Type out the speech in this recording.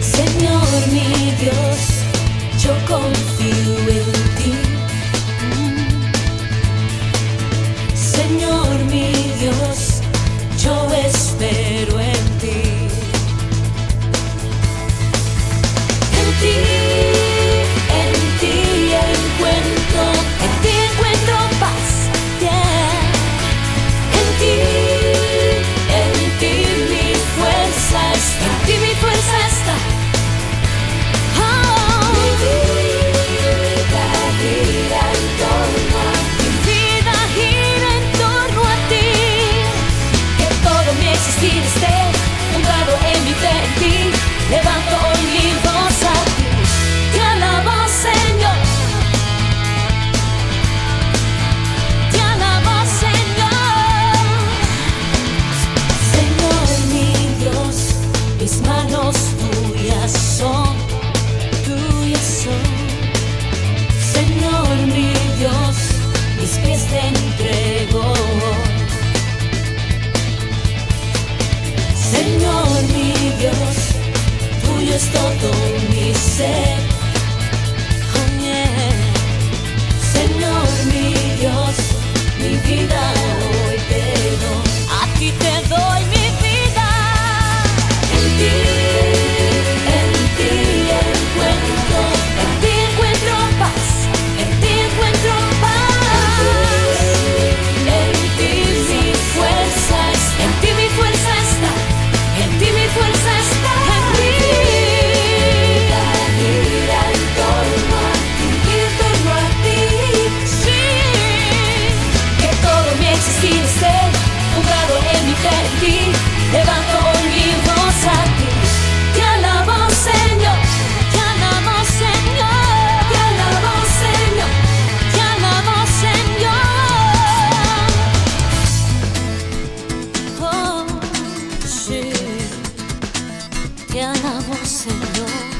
Señor mi Dios, yo confío en ti. es todo mi ser. te alabo, Señor.